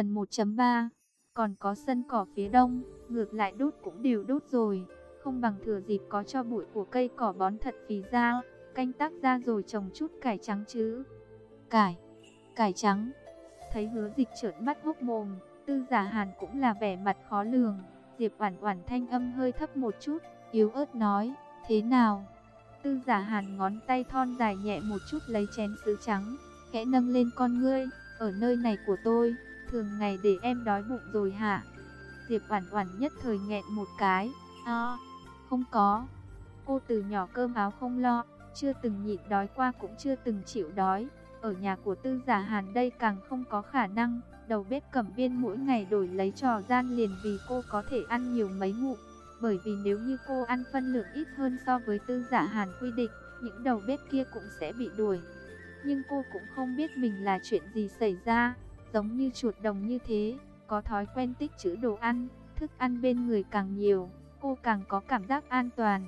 phần 1.3 Còn có sân cỏ phía đông, ngược lại đốt cũng đều đốt rồi. Không bằng thừa dịp có cho bụi của cây cỏ bón thật phì ra, canh tác ra rồi trồng chút cải trắng chứ. Cải, cải trắng. Thấy hứa dịch trợn mắt hốc mồm, tư giả hàn cũng là vẻ mặt khó lường. Diệp Oản Oản thanh âm hơi thấp một chút, yếu ớt nói, thế nào? Tư giả hàn ngón tay thon dài nhẹ một chút lấy chén sứ trắng, khẽ nâng lên con ngươi, ở nơi này của tôi, thường ngày để em đói bụng rồi hả? Diệp Oản Oản nhất thời nghẹn một cái, a, không có. Cô từ nhỏ cơm áo không lo, chưa từng nhịn đói qua cũng chưa từng chịu đói. Ở nhà của tư giả hàn đây càng không có khả năng, đầu bếp cẩm viên mỗi ngày đổi lấy trò gian liền vì cô có thể ăn nhiều mấy ngụm. Bởi vì nếu như cô ăn phân lượng ít hơn so với tư giả hàn quy định, những đầu bếp kia cũng sẽ bị đuổi. Nhưng cô cũng không biết mình là chuyện gì xảy ra, giống như chuột đồng như thế, có thói quen tích trữ đồ ăn, thức ăn bên người càng nhiều, cô càng có cảm giác an toàn.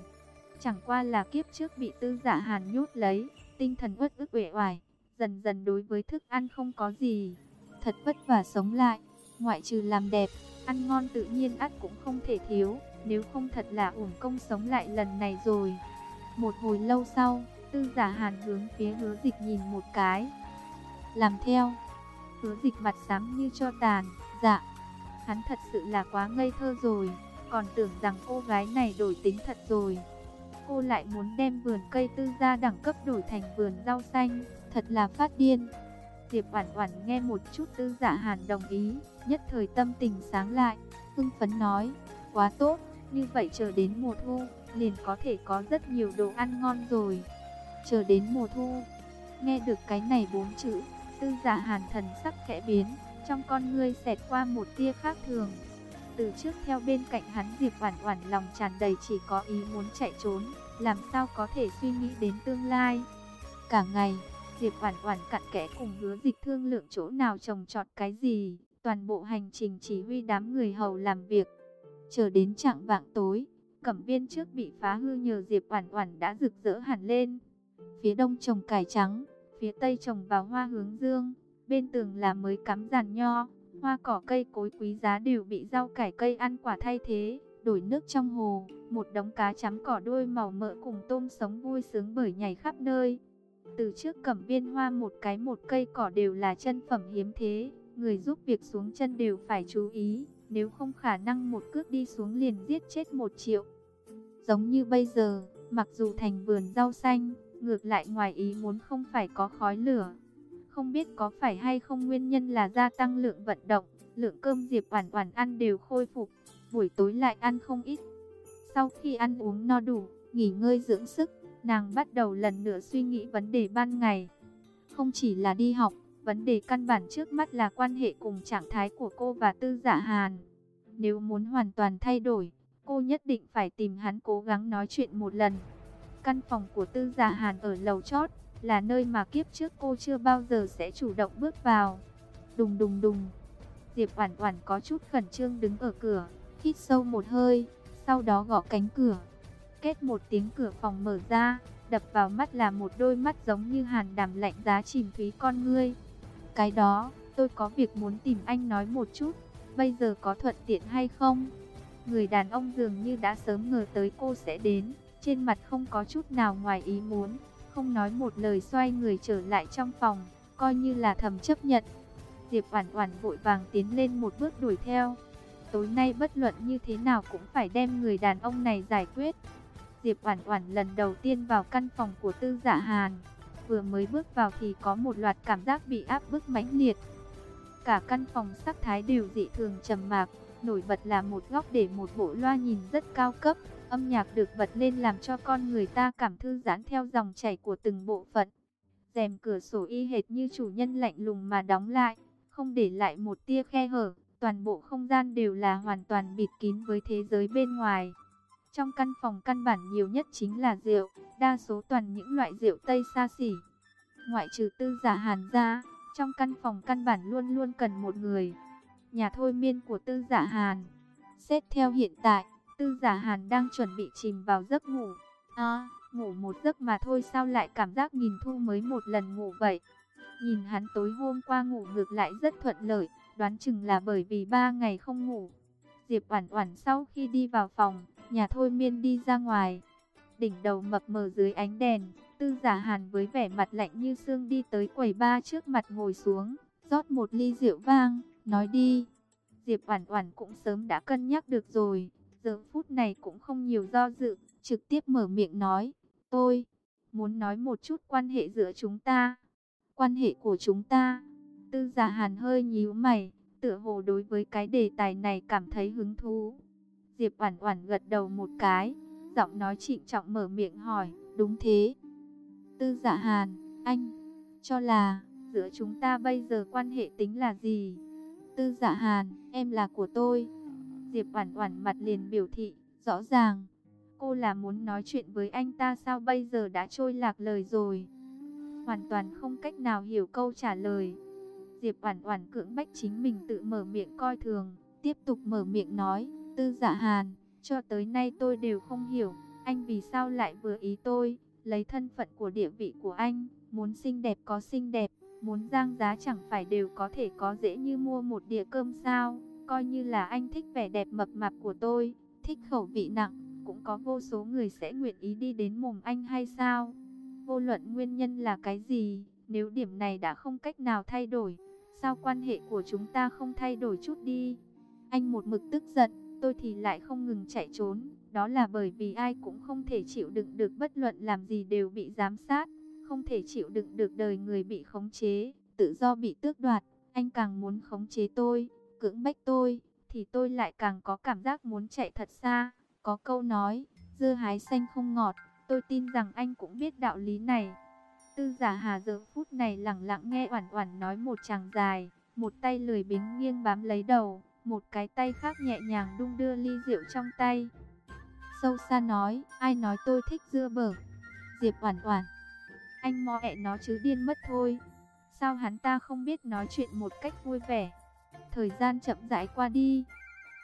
Chẳng qua là kiếp trước bị tư giả hàn nhốt lấy, tinh thần uất ức uể oải, dần dần đối với thức ăn không có gì. Thật vất vả sống lại, ngoại trừ làm đẹp, ăn ngon tự nhiên ắt cũng không thể thiếu, nếu không thật là uổng công sống lại lần này rồi. Một hồi lâu sau, tư giả hàn hướng phía hứa dịch nhìn một cái. Làm theo, hứa dịch mặt xám như cho tàn, dạ, hắn thật sự là quá ngây thơ rồi, còn tưởng rằng cô gái này đổi tính thật rồi. Cô lại muốn đem vườn cây tư gia đẳng cấp đổi thành vườn rau xanh, thật là phát điên. Diệp Oản Oản nghe một chút Tư Dạ Hàn đồng ý, nhất thời tâm tình sáng lại, hưng phấn nói: "Quá tốt, như vậy chờ đến mùa thu, liền có thể có rất nhiều đồ ăn ngon rồi." Chờ đến mùa thu. Nghe được cái này bốn chữ, Tư giả Hàn thần sắc khẽ biến, trong con ngươi xẹt qua một tia khác thường. Từ trước theo bên cạnh hắn Diệp Oản Oản lòng tràn đầy chỉ có ý muốn chạy trốn, làm sao có thể suy nghĩ đến tương lai. Cả ngày, Diệp Oản Oản cặn kẽ cùng Hứa Dịch thương lượng chỗ nào trồng trọt cái gì, toàn bộ hành trình chỉ huy đám người hầu làm việc. Chờ đến trạng vạng tối, cẩm viên trước bị phá hư nhờ Diệp Oản Oản đã rực rỡ hẳn lên. Phía đông trồng cải trắng, phía tây trồng vào hoa hướng dương, bên tường là mới cắm giàn nho, hoa cỏ cây cối quý giá đều bị rau cải cây ăn quả thay thế, đổi nước trong hồ, một đống cá chấm cỏ đuôi màu mỡ cùng tôm sống vui sướng bởi nhảy khắp nơi. Từ trước cẩm viên hoa một cái một cây cỏ đều là chân phẩm hiếm thế, người giúp việc xuống chân đều phải chú ý, nếu không khả năng một cước đi xuống liền giết chết một triệu. Giống như bây giờ, mặc dù thành vườn rau xanh, ngược lại ngoài ý muốn không phải có khói lửa. Không biết có phải hay không nguyên nhân là gia tăng lượng vận động, lượng cơm Diệp Oản Oản ăn đều khôi phục, buổi tối lại ăn không ít. Sau khi ăn uống no đủ, nghỉ ngơi dưỡng sức, nàng bắt đầu lần nữa suy nghĩ vấn đề ban ngày. Không chỉ là đi học, vấn đề căn bản trước mắt là quan hệ cùng trạng thái của cô và Tư Dạ Hàn. Nếu muốn hoàn toàn thay đổi, cô nhất định phải tìm hắn cố gắng nói chuyện một lần. Căn phòng của Tư gia Hàn ở lầu chót, là nơi mà kiếp trước cô chưa bao giờ sẽ chủ động bước vào. Đùng đùng đùng. Diệp Oản Oản có chút khẩn trương đứng ở cửa, hít sâu một hơi, sau đó gõ cánh cửa. Kết một tiếng cửa phòng mở ra, đập vào mắt là một đôi mắt giống như hàn đàm lạnh giá chìm thúy con ngươi. Cái đó, tôi có việc muốn tìm anh nói một chút, bây giờ có thuận tiện hay không? Người đàn ông dường như đã sớm ngờ tới cô sẽ đến, trên mặt không có chút nào ngoài ý muốn, không nói một lời xoay người trở lại trong phòng, coi như là thầm chấp nhận. Diệp Oản Oản vội vàng tiến lên một bước đuổi theo. Tối nay bất luận như thế nào cũng phải đem người đàn ông này giải quyết. Diệp Oản Oản lần đầu tiên vào căn phòng của Tư Dạ Hàn, vừa mới bước vào thì có một loạt cảm giác bị áp bức mãnh liệt. Cả căn phòng sắc thái đều dị thường trầm mặc, nổi bật là một góc để một bộ loa nhìn rất cao cấp, âm nhạc được bật lên làm cho con người ta cảm thư giãn theo dòng chảy của từng bộ phận. Rèm cửa sổ y hệt như chủ nhân lạnh lùng mà đóng lại, không để lại một tia khe hở, toàn bộ không gian đều là hoàn toàn bịt kín với thế giới bên ngoài. Trong căn phòng căn bản nhiều nhất chính là rượu, đa số toàn những loại rượu Tây xa xỉ. Ngoại trừ tư giả hàn ra, trong căn phòng căn bản luôn luôn cần một người. Nhà thôi miên của tư giả hàn. Xét theo hiện tại, tư giả hàn đang chuẩn bị chìm vào giấc ngủ. À, ngủ một giấc mà thôi sao lại cảm giác nghìn thu mới một lần ngủ vậy. Nhìn hắn tối hôm qua ngủ ngược lại rất thuận lợi, đoán chừng là bởi vì ba ngày không ngủ. Diệp Oản Oản sau khi đi vào phòng, nhà thôi miên đi ra ngoài. Đỉnh đầu mập mờ dưới ánh đèn, Tư Giả Hàn với vẻ mặt lạnh như xương đi tới quầy ba trước mặt ngồi xuống, rót một ly rượu vang, nói đi. Diệp Oản Oản cũng sớm đã cân nhắc được rồi, giờ phút này cũng không nhiều do dự, trực tiếp mở miệng nói, "Tôi muốn nói một chút quan hệ giữa chúng ta." Quan hệ của chúng ta? Tư Giả Hàn hơi nhíu mày, tựa hồ đối với cái đề tài này cảm thấy hứng thú. Diệp Oản Oản gật đầu một cái, giọng nói trịnh trọng mở miệng hỏi, "Đúng thế." Tư Dạ Hàn, anh cho là giữa chúng ta bây giờ quan hệ tính là gì? Tư Dạ Hàn, em là của tôi. Diệp Oản Oản mặt liền biểu thị, rõ ràng cô là muốn nói chuyện với anh ta sao bây giờ đã trôi lạc lời rồi. Hoàn toàn không cách nào hiểu câu trả lời. Diệp Oản Oản cưỡng bách chính mình tự mở miệng coi thường, tiếp tục mở miệng nói, "Tư Dạ Hàn, cho tới nay tôi đều không hiểu, anh vì sao lại vừa ý tôi, lấy thân phận của địa vị của anh, muốn xinh đẹp có xinh đẹp, muốn giang giá chẳng phải đều có thể có dễ như mua một đĩa cơm sao? Coi như là anh thích vẻ đẹp mập mạp của tôi, thích khẩu vị nặng, cũng có vô số người sẽ nguyện ý đi đến mồm anh hay sao?" Vô luận nguyên nhân là cái gì, nếu điểm này đã không cách nào thay đổi, sao quan hệ của chúng ta không thay đổi chút đi? Anh một mực tức giận, tôi thì lại không ngừng chạy trốn. Đó là bởi vì ai cũng không thể chịu đựng được bất luận làm gì đều bị giám sát, không thể chịu đựng được đời người bị khống chế, tự do bị tước đoạt. Anh càng muốn khống chế tôi, cưỡng bách tôi, thì tôi lại càng có cảm giác muốn chạy thật xa. Có câu nói, dưa hái xanh không ngọt, tôi tin rằng anh cũng biết đạo lý này. Tư giả hà giờ phút này lặng lặng nghe Oản Oản nói một tràng dài, một tay lười biếng nghiêng bám lấy đầu, một cái tay khác nhẹ nhàng đung đưa ly rượu trong tay. Sâu xa nói, ai nói tôi thích dưa bở? Diệp Oản Oản, anh mò ẹ nó chứ điên mất thôi. Sao hắn ta không biết nói chuyện một cách vui vẻ? Thời gian chậm rãi qua đi,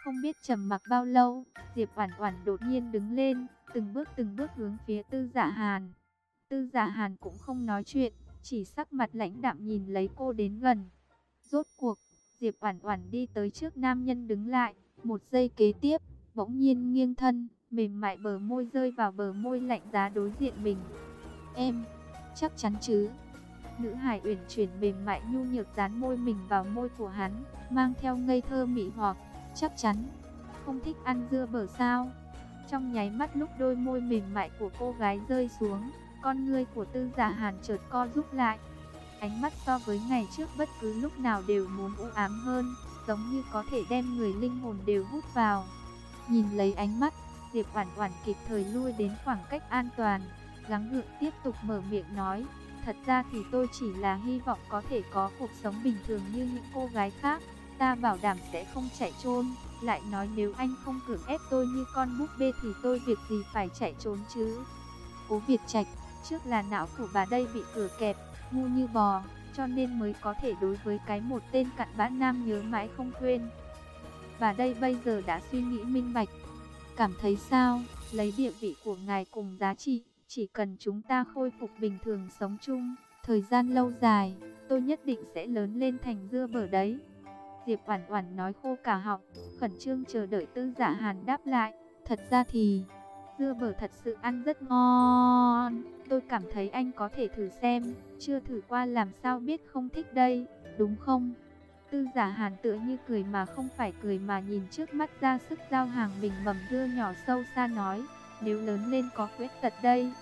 không biết trầm mặc bao lâu, Diệp Oản Oản đột nhiên đứng lên, từng bước từng bước hướng phía Tư Dạ Hàn. Tư Dạ Hàn cũng không nói chuyện, chỉ sắc mặt lãnh đạm nhìn lấy cô đến gần. Rốt cuộc, Diệp Oản Oản đi tới trước nam nhân đứng lại, một giây kế tiếp, bỗng nhiên nghiêng thân, mềm mại bờ môi rơi vào bờ môi lạnh giá đối diện mình. "Em, chắc chắn chứ?" Nữ hài uyển chuyển mềm mại nhu nhược dán môi mình vào môi của hắn, mang theo ngây thơ mị hoặc, "Chắc chắn." Không thích ăn dưa bở sao? Trong nháy mắt lúc đôi môi mềm mại của cô gái rơi xuống, con ngươi của Tư Giả Hàn chợt co rút lại. Ánh mắt so với ngày trước bất cứ lúc nào đều muốn u ám hơn, giống như có thể đem người linh hồn đều hút vào. Nhìn lấy ánh mắt, Diệp Oản Oản kịp thời lui đến khoảng cách an toàn, gắng gượng tiếp tục mở miệng nói, thật ra thì tôi chỉ là hy vọng có thể có cuộc sống bình thường như những cô gái khác, ta bảo đảm sẽ không chạy trốn, lại nói nếu anh không cưỡng ép tôi như con búp bê thì tôi việc gì phải chạy trốn chứ. Cố Việt Trạch, trước là não của bà đây bị cửa kẹp, ngu như bò, cho nên mới có thể đối với cái một tên cặn bã nam nhớ mãi không quên. bà đây bây giờ đã suy nghĩ minh bạch, cảm thấy sao, lấy địa vị của ngài cùng giá trị, chỉ cần chúng ta khôi phục bình thường sống chung, thời gian lâu dài, tôi nhất định sẽ lớn lên thành dưa bở đấy. Diệp Oản Oản nói khô cả họng, khẩn trương chờ đợi Tư Dạ Hàn đáp lại, thật ra thì dưa bở thật sự ăn rất ngon, tôi cảm thấy anh có thể thử xem, chưa thử qua làm sao biết không thích đây, đúng không? Tư giả hàn tựa như cười mà không phải cười mà nhìn trước mắt ra sức giao hàng bình mầm dưa nhỏ sâu xa nói, nếu lớn lên có khuyết tật đây.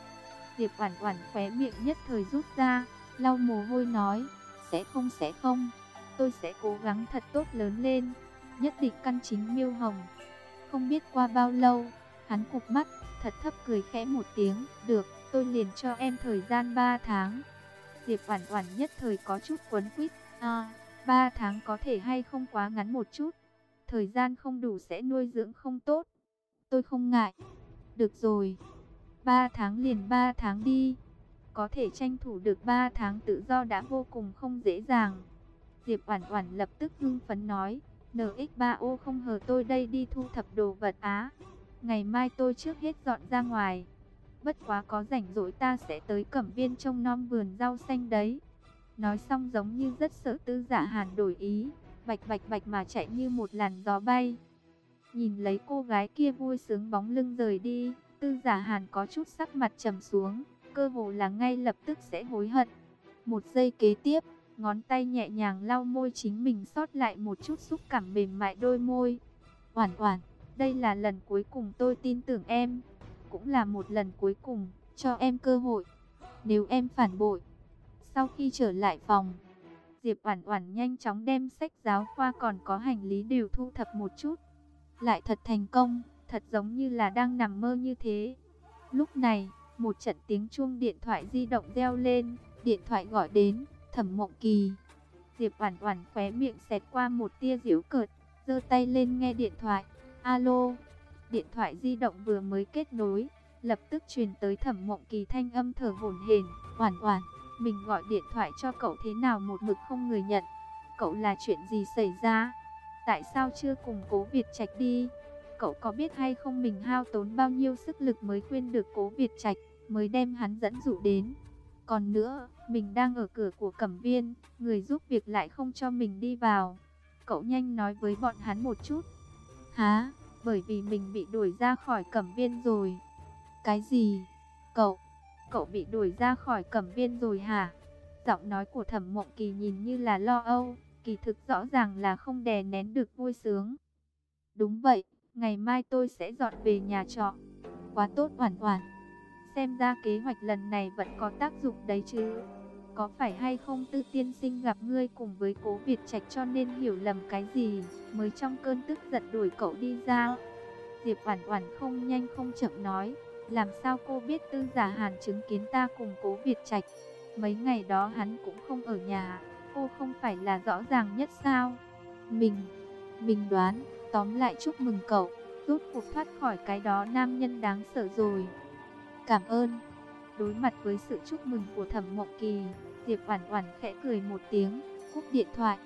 Diệp Oản Oản khóe miệng nhất thời rút ra, lau mồ hôi nói, sẽ không sẽ không, tôi sẽ cố gắng thật tốt lớn lên, nhất định căn chính miêu hồng. Không biết qua bao lâu, hắn cụp mắt, thật thấp cười khẽ một tiếng, được, tôi liền cho em thời gian 3 tháng. Diệp Oản Oản nhất thời có chút quấn quýt, à, 3 tháng có thể hay không quá ngắn một chút, thời gian không đủ sẽ nuôi dưỡng không tốt. Tôi không ngại. Được rồi. 3 tháng liền 3 tháng đi. Có thể tranh thủ được 3 tháng tự do đã vô cùng không dễ dàng. Diệp Oản Oản lập tức hưng phấn nói, NX3O không hờ tôi đây đi thu thập đồ vật á. Ngày mai tôi trước hết dọn ra ngoài. Bất quá có rảnh rỗi ta sẽ tới Cẩm Viên trông nom vườn rau xanh đấy. Nói xong giống như rất sợ Tư Dạ Hàn đổi ý, bạch bạch bạch mà chạy như một làn gió bay. Nhìn lấy cô gái kia vui sướng bóng lưng rời đi, tư giả hàn có chút sắc mặt trầm xuống, cơ hồ là ngay lập tức sẽ hối hận. Một giây kế tiếp, ngón tay nhẹ nhàng lau môi chính mình sót lại một chút xúc cảm mềm mại đôi môi. Oản oản, đây là lần cuối cùng tôi tin tưởng em, cũng là một lần cuối cùng, cho em cơ hội. Nếu em phản bội, sau khi trở lại phòng, Diệp Oản Oản nhanh chóng đem sách giáo khoa còn có hành lý đều thu thập một chút. Lại thật thành công, thật giống như là đang nằm mơ như thế. Lúc này, một trận tiếng chuông điện thoại di động reo lên, điện thoại gọi đến, Thẩm Mộng Kỳ. Diệp Oản Oản khóe miệng xẹt qua một tia giễu cợt, giơ tay lên nghe điện thoại. Alo. Điện thoại di động vừa mới kết nối, lập tức truyền tới Thẩm Mộng Kỳ thanh âm thở hổn hển, "Oản Oản, mình gọi điện thoại cho cậu thế nào một mực không người nhận? Cậu là chuyện gì xảy ra? Tại sao chưa cùng Cố Việt Trạch đi? Cậu có biết hay không mình hao tốn bao nhiêu sức lực mới khuyên được Cố Việt Trạch, mới đem hắn dẫn dụ đến?" Còn nữa, mình đang ở cửa của Cẩm Viên, người giúp việc lại không cho mình đi vào. Cậu nhanh nói với bọn hắn một chút. Hả? Bởi vì mình bị đuổi ra khỏi Cẩm Viên rồi. Cái gì? Cậu, cậu bị đuổi ra khỏi Cẩm Viên rồi hả? Giọng nói của Thẩm Mộng Kỳ nhìn như là lo âu, kỳ thực rõ ràng là không đè nén được vui sướng. Đúng vậy, ngày mai tôi sẽ dọn về nhà trọ. Quá tốt hoàn hoàn. Xem ra kế hoạch lần này vẫn có tác dụng đấy chứ. Có phải hay không tư tiên sinh gặp ngươi cùng với cố Việt Trạch cho nên hiểu lầm cái gì, mới trong cơn tức giận đuổi cậu đi ra. Diệp Oản Oản không nhanh không chậm nói, làm sao cô biết tư giả hàn chứng kiến ta cùng cố Việt Trạch. Mấy ngày đó hắn cũng không ở nhà, cô không phải là rõ ràng nhất sao. Mình, mình đoán, tóm lại chúc mừng cậu, rốt cuộc thoát khỏi cái đó nam nhân đáng sợ rồi. Cảm ơn. Đối mặt với sự chúc mừng của Thẩm Mộng Kỳ, Diệp Oản Oản khẽ cười một tiếng, cúp điện thoại.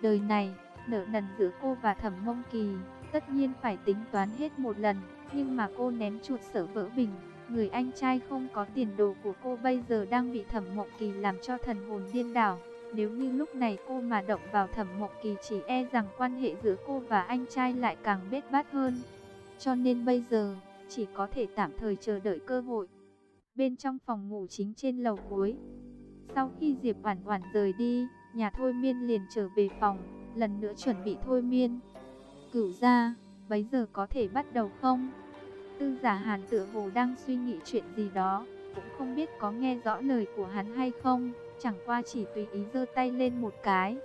Đời này, nợ nần giữa cô và Thẩm Mộng Kỳ, tất nhiên phải tính toán hết một lần, nhưng mà cô ném chuột sở vỡ bình, người anh trai không có tiền đồ của cô bây giờ đang bị Thẩm Mộng Kỳ làm cho thần hồn điên đảo. Nếu như lúc này cô mà động vào Thẩm Mộng Kỳ chỉ e rằng quan hệ giữa cô và anh trai lại càng bết bát hơn. Cho nên bây giờ, chỉ có thể tạm thời chờ đợi cơ hội. Bên trong phòng ngủ chính trên lầu cuối, sau khi Diệp Oản Oản rời đi, nhà thôi miên liền trở về phòng, lần nữa chuẩn bị thôi miên. Cửu gia, bây giờ có thể bắt đầu không? Tư giả Hàn tựa hồ đang suy nghĩ chuyện gì đó, cũng không biết có nghe rõ lời của hắn hay không, chẳng qua chỉ tùy ý giơ tay lên một cái.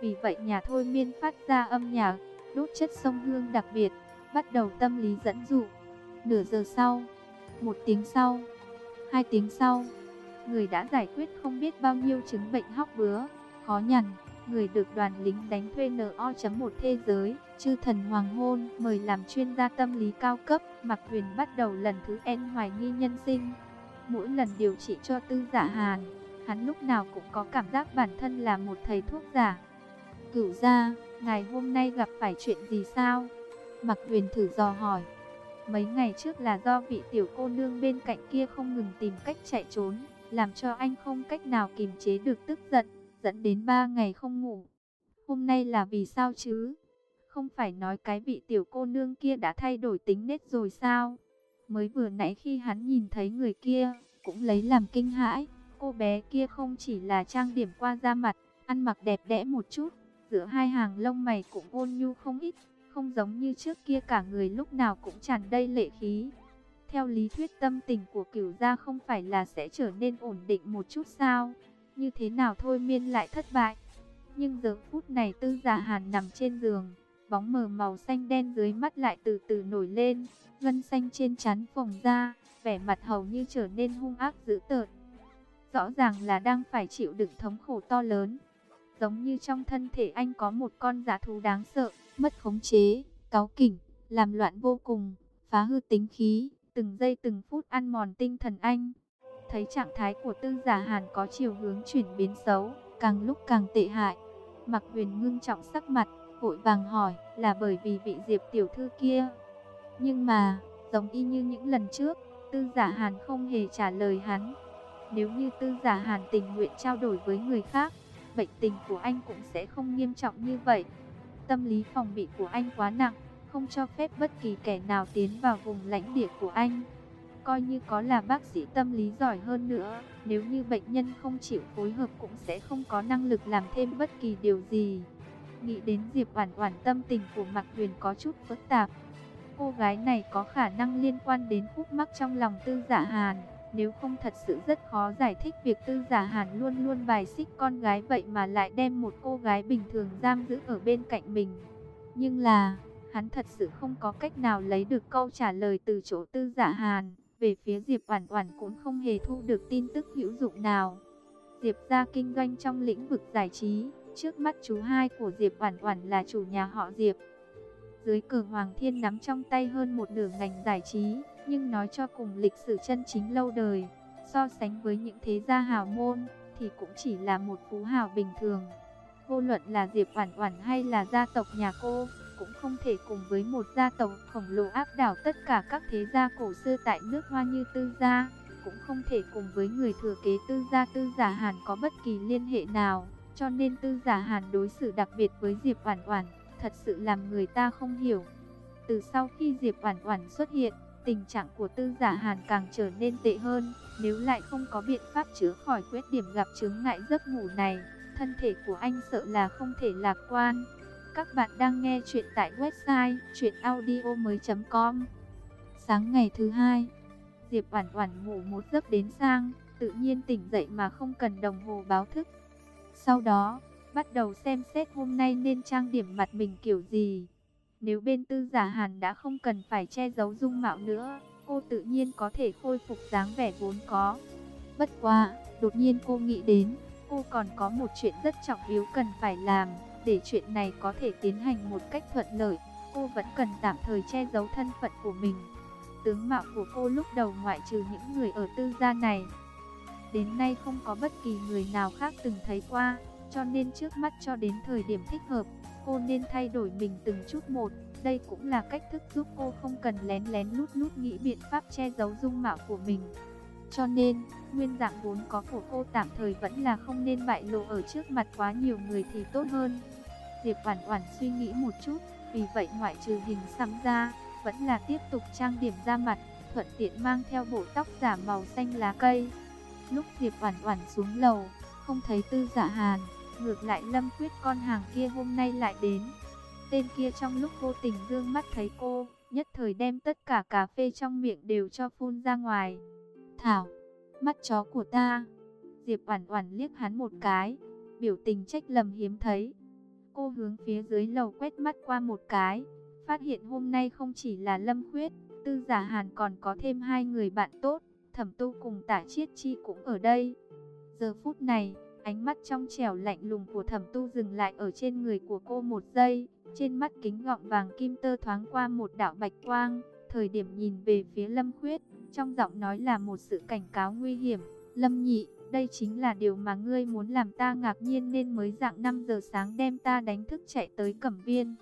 Vì vậy nhà thôi miên phát ra âm nhạc, đốt chất sông hương đặc biệt, bắt đầu tâm lý dẫn dụ. Nửa giờ sau, một tiếng sau, hai tiếng sau, người đã giải quyết không biết bao nhiêu chứng bệnh hóc bứa, khó nhằn. Người được đoàn lính đánh thuê NO.1 thế giới, chư thần hoàng hôn, mời làm chuyên gia tâm lý cao cấp. Mạc Huyền bắt đầu lần thứ N hoài nghi nhân sinh. Mỗi lần điều trị cho tư giả hàn, hắn lúc nào cũng có cảm giác bản thân là một thầy thuốc giả. Cửu gia, ngày hôm nay gặp phải chuyện gì sao? Mạc Huyền thử dò hỏi. Mấy ngày trước là do vị tiểu cô nương bên cạnh kia không ngừng tìm cách chạy trốn, làm cho anh không cách nào kiềm chế được tức giận, dẫn đến ba ngày không ngủ. Hôm nay là vì sao chứ? Không phải nói cái vị tiểu cô nương kia đã thay đổi tính nết rồi sao? Mới vừa nãy khi hắn nhìn thấy người kia, cũng lấy làm kinh hãi. Cô bé kia không chỉ là trang điểm qua da mặt, ăn mặc đẹp đẽ một chút, giữa hai hàng lông mày cũng ôn nhu không ít, không giống như trước kia cả người lúc nào cũng tràn đầy lệ khí. Theo lý thuyết tâm tình của cửu gia không phải là sẽ trở nên ổn định một chút sao? Như thế nào thôi miên lại thất bại? Nhưng giờ phút này tư giả hàn nằm trên giường, bóng mờ màu xanh đen dưới mắt lại từ từ nổi lên, gân xanh trên trán phồng ra, vẻ mặt hầu như trở nên hung ác dữ tợn. Rõ ràng là đang phải chịu đựng thống khổ to lớn. Giống như trong thân thể anh có một con giả thú đáng sợ, mất khống chế, cáu kỉnh, làm loạn vô cùng, phá hư tính khí, từng giây từng phút ăn mòn tinh thần anh. Thấy trạng thái của tư giả hàn có chiều hướng chuyển biến xấu, càng lúc càng tệ hại. Mặc huyền ngưng trọng sắc mặt, vội vàng hỏi là bởi vì vị diệp tiểu thư kia. Nhưng mà, giống y như những lần trước, tư giả hàn không hề trả lời hắn. Nếu như tư giả hàn tình nguyện trao đổi với người khác, bệnh tình của anh cũng sẽ không nghiêm trọng như vậy. Tâm lý phòng bị của anh quá nặng, không cho phép bất kỳ kẻ nào tiến vào vùng lãnh địa của anh. Coi như có là bác sĩ tâm lý giỏi hơn nữa, nếu như bệnh nhân không chịu phối hợp cũng sẽ không có năng lực làm thêm bất kỳ điều gì. Nghĩ đến Diệp Oản Oản tâm tình của Mạc Huyền có chút phức tạp. Cô gái này có khả năng liên quan đến khúc mắc trong lòng Tư Giả Hàn, nếu không thật sự rất khó giải thích việc Tư Giả Hàn luôn luôn bài xích con gái vậy mà lại đem một cô gái bình thường giam giữ ở bên cạnh mình. Nhưng là, hắn thật sự không có cách nào lấy được câu trả lời từ chỗ Tư Giả Hàn. Về phía Diệp Oản Oản cũng không hề thu được tin tức hữu dụng nào. Diệp gia kinh doanh trong lĩnh vực giải trí, trước mắt chú hai của Diệp Oản Oản là chủ nhà họ Diệp. Dưới cờ Hoàng Thiên nắm trong tay hơn một nửa ngành giải trí, nhưng nói cho cùng lịch sử chân chính lâu đời, so sánh với những thế gia hào môn thì cũng chỉ là một phú hào bình thường. Vô luận là Diệp Oản Oản hay là gia tộc nhà cô, cũng không thể cùng với một gia tộc khổng lồ áp đảo tất cả các thế gia cổ xưa tại nước Hoa như Tư gia, cũng không thể cùng với người thừa kế Tư gia Tư Giả Hàn có bất kỳ liên hệ nào, cho nên Tư Giả Hàn đối xử đặc biệt với Diệp Oản Oản, thật sự làm người ta không hiểu. Từ sau khi Diệp Oản Oản xuất hiện, tình trạng của Tư Giả Hàn càng trở nên tệ hơn, nếu lại không có biện pháp chữa khỏi khuyết điểm gặp chứng ngại giấc ngủ này, thân thể của anh sợ là không thể lạc quan. Các bạn đang nghe chuyện tại website chuyenaudio.com Sáng ngày thứ hai, Diệp Oản Oản ngủ một giấc đến sang, tự nhiên tỉnh dậy mà không cần đồng hồ báo thức. Sau đó, bắt đầu xem xét hôm nay nên trang điểm mặt mình kiểu gì. Nếu bên Tư Giả Hàn đã không cần phải che giấu dung mạo nữa, cô tự nhiên có thể khôi phục dáng vẻ vốn có. Bất quá, đột nhiên cô nghĩ đến, cô còn có một chuyện rất trọng yếu cần phải làm. Để chuyện này có thể tiến hành một cách thuận lợi, cô vẫn cần tạm thời che giấu thân phận của mình. Tướng mạo của cô lúc đầu ngoại trừ những người ở tư gia này. Đến nay không có bất kỳ người nào khác từng thấy qua, cho nên trước mắt cho đến thời điểm thích hợp, cô nên thay đổi mình từng chút một. Đây cũng là cách thức giúp cô không cần lén lén lút lút nghĩ biện pháp che giấu dung mạo của mình. Cho nên, nguyên dạng vốn có của cô tạm thời vẫn là không nên bại lộ ở trước mặt quá nhiều người thì tốt hơn. Diệp Oản Oản suy nghĩ một chút, vì vậy ngoại trừ hình xăm ra, vẫn là tiếp tục trang điểm da mặt, thuận tiện mang theo bộ tóc giả màu xanh lá cây. Lúc Diệp Oản Oản xuống lầu, không thấy Tư Dạ Hàn, ngược lại Lâm Quyết con hàng kia hôm nay lại đến. Tên kia trong lúc vô tình dương mắt thấy cô, nhất thời đem tất cả cà phê trong miệng đều cho phun ra ngoài. Thảo, mắt chó của ta. Diệp Oản Oản liếc hắn một cái, biểu tình trách lầm hiếm thấy. Cô hướng phía dưới lầu quét mắt qua một cái, phát hiện hôm nay không chỉ là Lâm Khuyết, Tư Giả Hàn còn có thêm hai người bạn tốt, Thẩm Tu cùng Tả Chiết Chi cũng ở đây. Giờ phút này, ánh mắt trong trẻo lạnh lùng của Thẩm Tu dừng lại ở trên người của cô một giây, trên mắt kính gọng vàng kim tơ thoáng qua một đạo bạch quang, thời điểm nhìn về phía Lâm Khuyết, trong giọng nói là một sự cảnh cáo nguy hiểm, "Lâm Nhị, đây chính là điều mà ngươi muốn làm ta ngạc nhiên nên mới dạng 5 giờ sáng đem ta đánh thức chạy tới cẩm viên.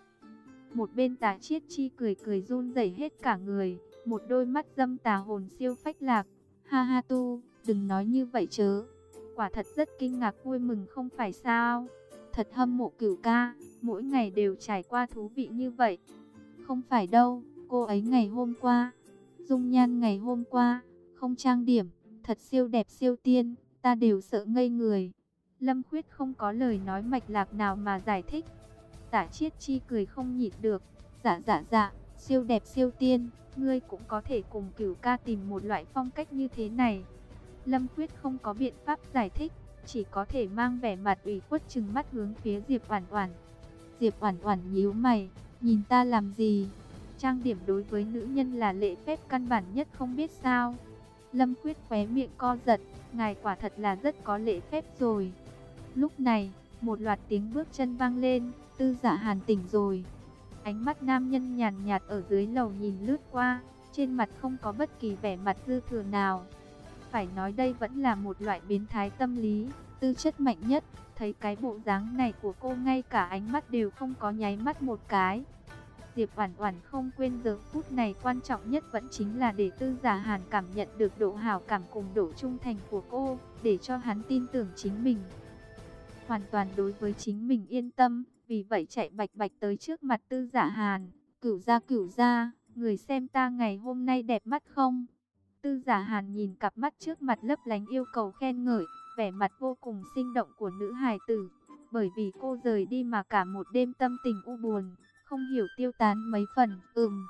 Một bên tà chiết chi cười cười run rẩy hết cả người, một đôi mắt dâm tà hồn siêu phách lạc. Ha ha tu, đừng nói như vậy chớ. Quả thật rất kinh ngạc vui mừng không phải sao. Thật hâm mộ cửu ca, mỗi ngày đều trải qua thú vị như vậy. Không phải đâu, cô ấy ngày hôm qua, dung nhan ngày hôm qua, không trang điểm, thật siêu đẹp siêu tiên ta đều sợ ngây người. Lâm Khuyết không có lời nói mạch lạc nào mà giải thích. Tả chiết chi cười không nhịn được. Dạ dạ dạ, siêu đẹp siêu tiên, ngươi cũng có thể cùng cửu ca tìm một loại phong cách như thế này. Lâm Quyết không có biện pháp giải thích, chỉ có thể mang vẻ mặt ủy khuất chừng mắt hướng phía Diệp Oản Oản. Diệp Oản Oản nhíu mày, nhìn ta làm gì? Trang điểm đối với nữ nhân là lễ phép căn bản nhất không biết sao? Lâm Quyết khóe miệng co giật, ngài quả thật là rất có lễ phép rồi. Lúc này, một loạt tiếng bước chân vang lên, tư Dạ hàn tỉnh rồi. Ánh mắt nam nhân nhàn nhạt ở dưới lầu nhìn lướt qua, trên mặt không có bất kỳ vẻ mặt dư thừa nào. Phải nói đây vẫn là một loại biến thái tâm lý, tư chất mạnh nhất, thấy cái bộ dáng này của cô ngay cả ánh mắt đều không có nháy mắt một cái. Diệp Oản Oản không quên giờ phút này quan trọng nhất vẫn chính là để Tư Giả Hàn cảm nhận được độ hảo cảm cùng độ trung thành của cô, để cho hắn tin tưởng chính mình. hoàn toàn đối với chính mình yên tâm, vì vậy chạy bạch bạch tới trước mặt tư giả hàn, cửu ra cửu ra, người xem ta ngày hôm nay đẹp mắt không? Tư giả hàn nhìn cặp mắt trước mặt lấp lánh yêu cầu khen ngợi, vẻ mặt vô cùng sinh động của nữ hài tử, bởi vì cô rời đi mà cả một đêm tâm tình u buồn, không hiểu tiêu tán mấy phần, ừm.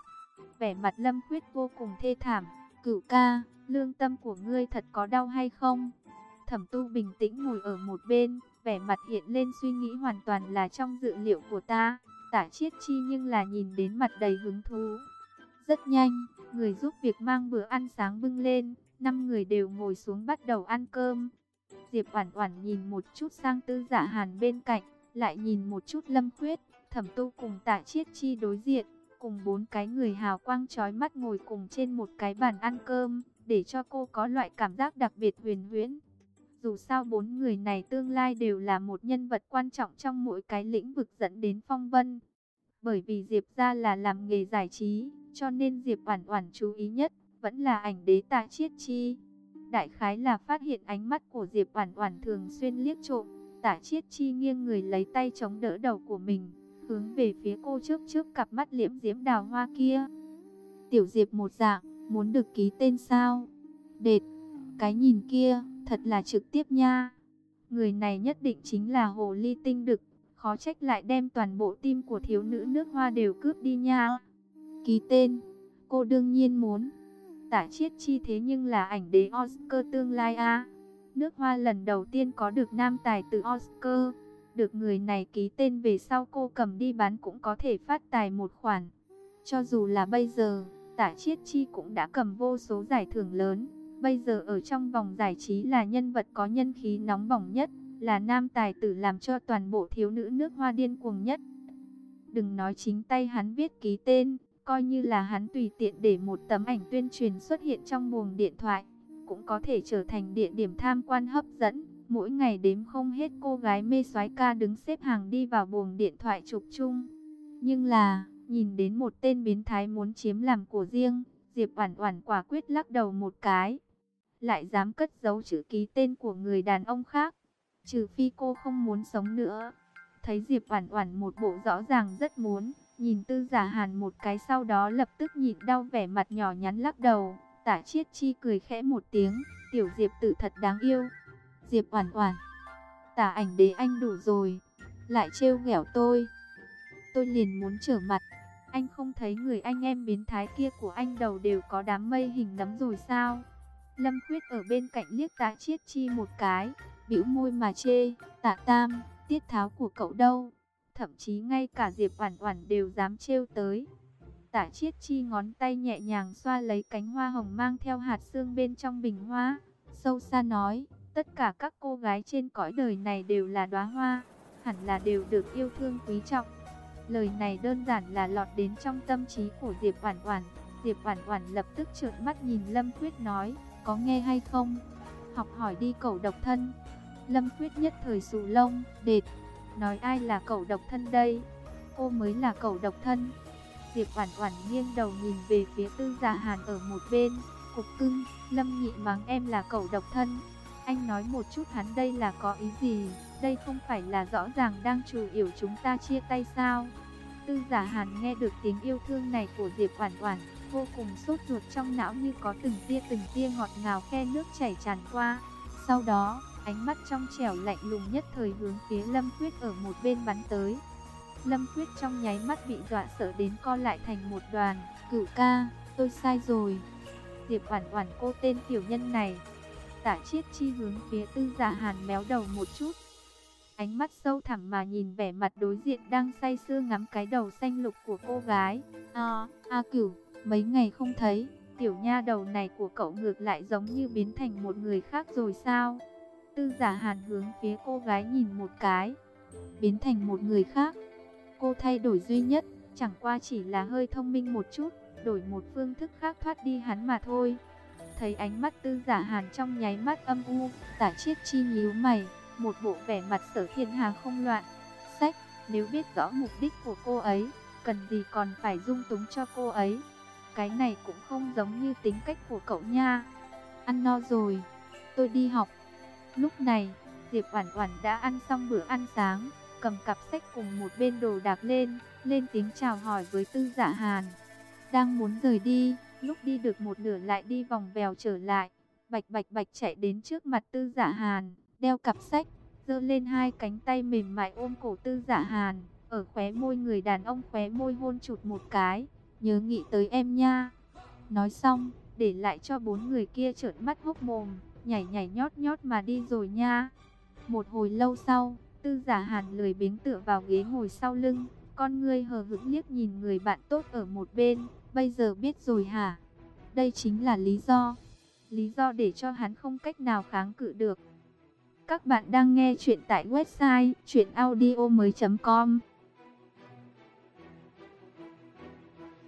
Vẻ mặt lâm khuyết vô cùng thê thảm, cửu ca, lương tâm của ngươi thật có đau hay không? Thẩm tu bình tĩnh ngồi ở một bên, vẻ mặt hiện lên suy nghĩ hoàn toàn là trong dự liệu của ta. Tả chiết chi nhưng là nhìn đến mặt đầy hứng thú. Rất nhanh, người giúp việc mang bữa ăn sáng bưng lên, năm người đều ngồi xuống bắt đầu ăn cơm. Diệp Oản Oản nhìn một chút sang Tư Dạ Hàn bên cạnh, lại nhìn một chút Lâm Khuyết, Thẩm Tu cùng Tạ Chiết Chi đối diện, cùng bốn cái người hào quang chói mắt ngồi cùng trên một cái bàn ăn cơm, để cho cô có loại cảm giác đặc biệt huyền huyễn. Dù sao bốn người này tương lai đều là một nhân vật quan trọng trong mỗi cái lĩnh vực dẫn đến phong vân. Bởi vì Diệp gia là làm nghề giải trí, cho nên Diệp Oản Oản chú ý nhất vẫn là ảnh đế Tạ Chiết Chi. Đại khái là phát hiện ánh mắt của Diệp Oản Oản thường xuyên liếc trộm, Tạ Chiết Chi nghiêng người lấy tay chống đỡ đầu của mình, hướng về phía cô trước trước cặp mắt liễm diễm đào hoa kia. Tiểu Diệp một dạng, muốn được ký tên sao? Đệt, cái nhìn kia, thật là trực tiếp nha. Người này nhất định chính là hồ ly tinh đực, khó trách lại đem toàn bộ tim của thiếu nữ nước hoa đều cướp đi nha. Ký tên, cô đương nhiên muốn. Tả chiết chi thế nhưng là ảnh đế Oscar tương lai a. Nước hoa lần đầu tiên có được nam tài từ Oscar. Được người này ký tên về sau cô cầm đi bán cũng có thể phát tài một khoản. Cho dù là bây giờ, tả chiết chi cũng đã cầm vô số giải thưởng lớn. Bây giờ ở trong vòng giải trí là nhân vật có nhân khí nóng bỏng nhất, là nam tài tử làm cho toàn bộ thiếu nữ nước hoa điên cuồng nhất. Đừng nói chính tay hắn viết ký tên, coi như là hắn tùy tiện để một tấm ảnh tuyên truyền xuất hiện trong buồng điện thoại, cũng có thể trở thành địa điểm tham quan hấp dẫn. Mỗi ngày đếm không hết cô gái mê soái ca đứng xếp hàng đi vào buồng điện thoại chụp chung. Nhưng là, nhìn đến một tên biến thái muốn chiếm làm của riêng, Diệp Oản Oản quả quyết lắc đầu một cái. Lại dám cất giấu chữ ký tên của người đàn ông khác, trừ phi cô không muốn sống nữa. Thấy Diệp Oản Oản một bộ rõ ràng rất muốn, nhìn Tư Giả Hàn một cái sau đó lập tức nhịn đau vẻ mặt nhỏ nhắn lắc đầu. Tả Chiết Chi cười khẽ một tiếng, "Tiểu Diệp tử thật đáng yêu." Diệp Oản Oản, "Tả ảnh đế anh đủ rồi, lại trêu ghẹo tôi." Tôi liền muốn trở mặt. Anh không thấy người anh em biến thái kia của anh đầu đều có đám mây hình nấm rồi sao? Lâm Khuyết ở bên cạnh liếc Tạ Chiết Chi một cái, bĩu môi mà chê, "Tạ Tam, tiết tháo của cậu đâu?" Thậm chí ngay cả Diệp Oản Oản đều dám trêu tới. Tả Chiết Chi ngón tay nhẹ nhàng xoa lấy cánh hoa hồng mang theo hạt sương bên trong bình hoa, sâu xa nói, tất cả các cô gái trên cõi đời này đều là đóa hoa, hẳn là đều được yêu thương quý trọng. Lời này đơn giản là lọt đến trong tâm trí của Diệp Oản Oản. Diệp Oản Oản lập tức trợn mắt nhìn Lâm Tuyết nói, có nghe hay không? Học hỏi đi cậu độc thân. Lâm Khuyết nhất thời sù lông, đệt, nói ai là cậu độc thân đây? Cô mới là cậu độc thân. Diệp Oản Oản nghiêng đầu nhìn về phía Tư giả Hàn ở một bên, cục cưng, Lâm Nhị mắng em là cậu độc thân. Anh nói một chút hắn đây là có ý gì? Đây không phải là rõ ràng đang chủ yếu chúng ta chia tay sao? Tư Giả Hàn nghe được tiếng yêu thương này của Diệp Oản Oản, vô cùng sốt ruột trong não như có từng tia từng tia ngọt ngào khe nước chảy tràn qua. Sau đó, ánh mắt trong trẻo lạnh lùng nhất thời hướng phía Lâm Quyết ở một bên bắn tới. Lâm Quyết trong nháy mắt bị dọa sợ đến co lại thành một đoàn, "Cửu ca, tôi sai rồi." Diệp Oản Oản cô tên tiểu nhân này. Tả Chiết Chi hướng phía Tư Giả Hàn méo đầu một chút, ánh mắt sâu thẳm mà nhìn vẻ mặt đối diện đang say sưa ngắm cái đầu xanh lục của cô gái. À, A Cửu, mấy ngày không thấy, tiểu nha đầu này của cậu ngược lại giống như biến thành một người khác rồi sao? Tư giả hàn hướng phía cô gái nhìn một cái, biến thành một người khác. Cô thay đổi duy nhất, chẳng qua chỉ là hơi thông minh một chút, đổi một phương thức khác thoát đi hắn mà thôi. Thấy ánh mắt tư giả hàn trong nháy mắt âm u, tả chiết chi nhíu mày, một bộ vẻ mặt sở thiên hà không loạn. Sách, nếu biết rõ mục đích của cô ấy, cần gì còn phải dung túng cho cô ấy. Cái này cũng không giống như tính cách của cậu nha. Ăn no rồi, tôi đi học. Lúc này, Diệp Oản Oản đã ăn xong bữa ăn sáng, cầm cặp sách cùng một bên đồ đạc lên, lên tiếng chào hỏi với Tư Dạ Hàn. Đang muốn rời đi, lúc đi được một nửa lại đi vòng vèo trở lại, bạch bạch bạch chạy đến trước mặt Tư Dạ Hàn, đeo cặp sách, giơ lên hai cánh tay mềm mại ôm cổ Tư Dạ Hàn, ở khóe môi người đàn ông khóe môi hôn chụt một cái, nhớ nghĩ tới em nha. Nói xong, để lại cho bốn người kia trợn mắt hốc mồm, nhảy nhảy nhót nhót mà đi rồi nha. Một hồi lâu sau, Tư Giả Hàn lười biếng tựa vào ghế ngồi sau lưng, con ngươi hờ hững liếc nhìn người bạn tốt ở một bên, bây giờ biết rồi hả? Đây chính là lý do. Lý do để cho hắn không cách nào kháng cự được. Các bạn đang nghe chuyện tại website chuyenaudio.com